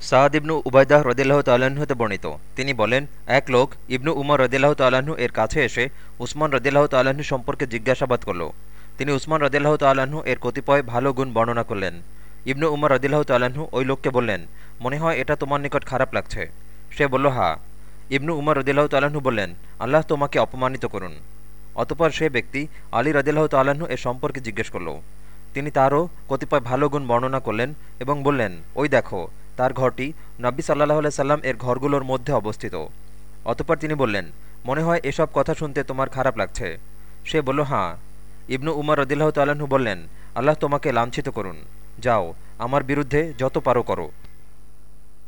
সাদ ইবনু উবায়দাহ রদিল্লাহ তাল্লাহ্ন হতে বর্ণিত। তিনি বলেন, এক লোক ইবনু উমর রদিল্লাহ তাল্লাহ্ন এর কাছে এসে উসমান রদিল্লাহ তাল্লাহ্ন সম্পর্কে জিজ্ঞাসাবাদ করল। তিনি উসমান রদিল্লাহ তাল্লাহ্ন এর কতিপয় ভালো গুণ বর্ণনা করলেন। ইবনু উমর রদিল্লাহ তাল্লাহ্ন ওই লোককে বললেন, মনে হয় এটা তোমার নিকট খারাপ লাগছে। সে বলল, হা। ইবনু উমর রদিল্লাহ তাল্লাহ্ন বললেন, আল্লাহ তোমাকে অপমানিত করুন। অতপর সে ব্যক্তি আলী রদিল্লাহ তাল্লাহ্ন এর সম্পর্কে জিজ্ঞেস করল। তিনি তারও কতিপয় ভালো গুণ বর্ণনা করলেন এবং বললেন, ওই দেখো তার ঘরটি নব্বী সাল্লাহ সাল্লাম এর ঘরগুলোর মধ্যে অবস্থিত। অতপর তিনি বললেন, মনে হয় এসব কথা শুনতে তোমার খারাপ লাগছে। সে বলল হাঁ ইবনু উমর রদিল্লাহ তাল্লাহ্ন বললেন, আল্লাহ তোমাকে লাঞ্ছিত করুন। যাও, আমার বিরুদ্ধে যত পারো করো।